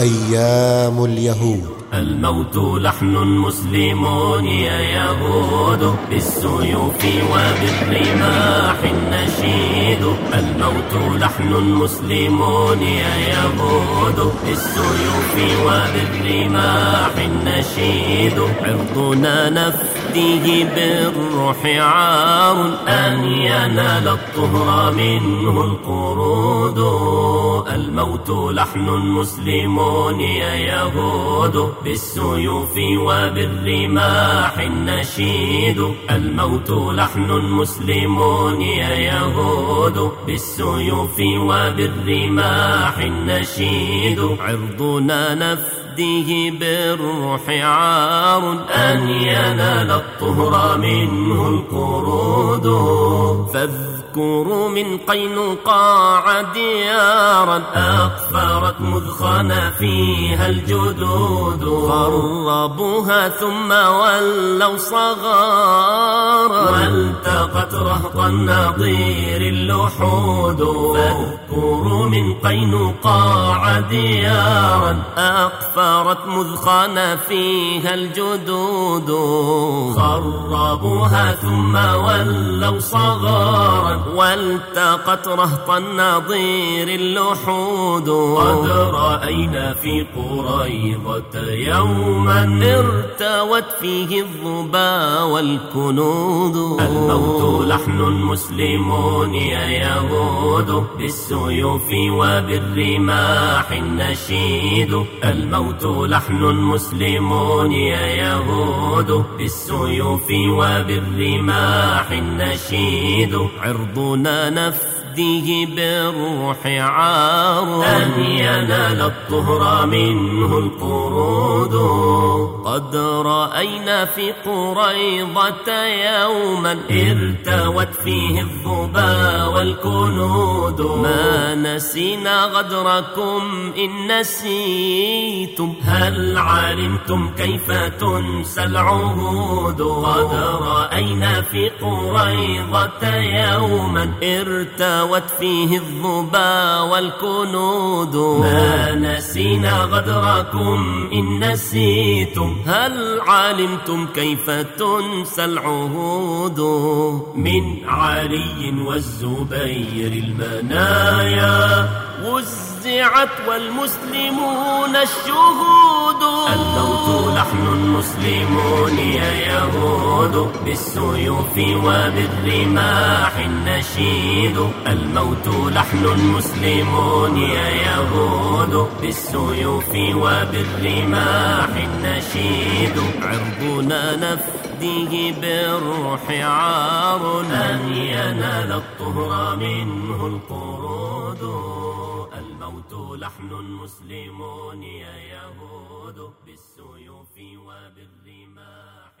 أيام اليهود. الموت لحن مسلمون يا يهود بالسيوف وبالرماح النشيد الموت لحن مسلمون يا يهود بالسيوف وبالرماح النشيد عرضنا نفديه بالروح عار. أن ينال الطهر منه القرود. الموت لحن مسلمون يا يهود بالسيوف وبالرماح النشيد الموت لحن مسلمون يا يهود. بالسيوف وبالرماح النشيد عرضنا نفده بالروح عار أن ينال الطهر منه القرود. فاذكروا من قينقاع ديارا أقفرت مذخنا فيها الجدود. خربوها ثم ولوا صغارا. والتقت رهط النظير اللحود. فاذكروا من قينقاع ديارا أقفرت مذخنا فيها الجدود. خربوها ثم ولوا صغارا والتقت رهط النظير اللحود. قد رأينا في قريضة يوما ارتوت فيه الظبا والكنود. الموت لحن مسلمون يهود بالسيوف وبالرماح النشيد الموت لحن مسلمون يا يهود. بالسيوف وبالرماح النشيد عرضنا نفده بالروح عار أن ينال الطهر منه القرود. قد رأينا في قريضة يوما. ارتوت فيه الظبا والكنود. ما نسينا غدركم إن نسيتم. هل علمتم كيف تنسى العهود؟ قد رأينا في قريضة يوما. ارتوت فيه الظبا والكنود. ما نسينا غدركم إن نسيتم. هل علمتم كيف تنسى العهود؟ من علي والزبير المنايا. وزعت والمسلمون الشهود. الموت لحن مسلمون يا يهود بالسيوف وبالرماح النشيد. الموت لحن مسلمون يا يهود. بالسيوف وبالرماح النشيد. عرضنا نفده بالروح عار. أن ينال الطهر منه القرود. الموت لحن مسلمون يا يهود. بالسيوف وبالرماح